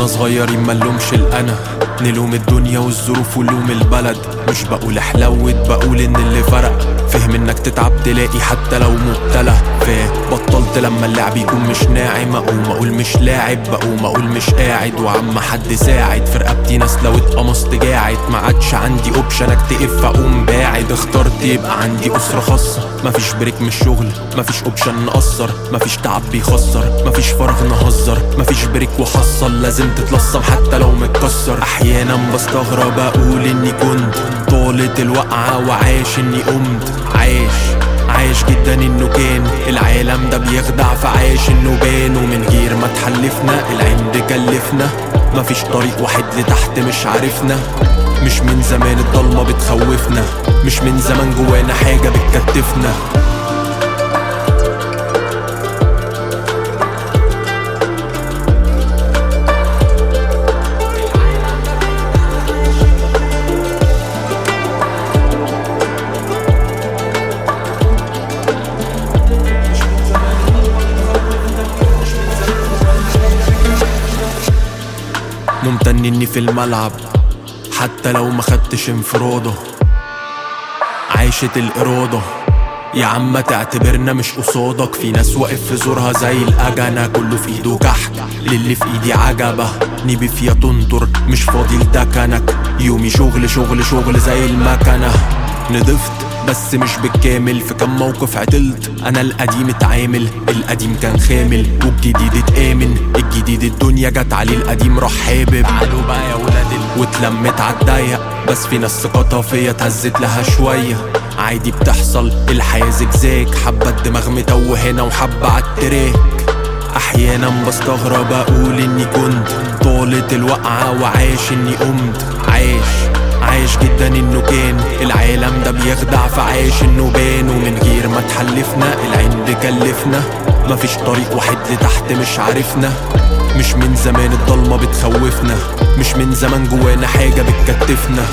كنا صغيرين ملومش الأنا. نلوم الدنيا والظروف ولوم البلد. مش بقول حلوت بقول إن اللي فرق. فهم إنك تتعب تلاقي حتى لو مبتلى. فاهم بطلت لما اللعب يكون مش ناعم أقوم أقول مش لاعب بقوم أقول مش قاعد. وعم حد ساعد في رقبتي ناس لو اتقمصت جاعد ما عادش عندي option اكتئب فاقوم باعد. اخترت يبقى عندي أسرة خاصة. مفيش break من الشغل مفيش option نقصر. مفيش تعب بيخسر مفيش فراغ نهزر. مفيش break وحصل لازم تتلصم حتى لو متكسر. أحيانا بستغرب أقول إني كنت طالت الوقعة وعايش إني قمت. عايش عايش جدا إنه كان. العالم ده بيخدع فعايش إنه بان. ومن غير ما تحلفنا العند كلفنا. مفيش طريق واحد لتحت مش عارفنا. مش من زمان الضلمة بتخوفنا. مش من زمان جوانا حاجة بتكتفنا. ممتن اني في الملعب حتى لو ما خدتش انفراده عايشة الإرادة يا عم تعتبرنا مش قصادك. في ناس واقف في زورها زي الأجنة كله في إيده كحك للي في إيدي عجبة نيبي فيها تنطر. مش فاضي لدكنك يومي شغل شغل شغل زي المكنة. نضفت بس مش بالكامل. في كم موقف عدلت أنا القديم اتعامل. القديم كان خامل والجديد اتآمن. الجديد الدنيا جت عليه القديم راح حابب. تعالوا بقى يا ولاد واتلمت عالضيق بس في ناس ثقتها فيا اتهزت لها شوية. عادي بتحصل الحياة زجزاج. حبة الدماغ متوهنا وحبة عالتراك أحيانا بستغرب أقول إني كنت طالت الوقعة وعايش إني قمت. عايش. عايش جدا إنه كان. العالم ده بيخدع فعايش إنه بان. ومن غير ما تحلفنا العند كلفنا مفيش طريق واحد لتحت مش عارفنا. مش من زمان الضلمة بتخوفنا. مش من زمان جوانا حاجة بتكتفنا.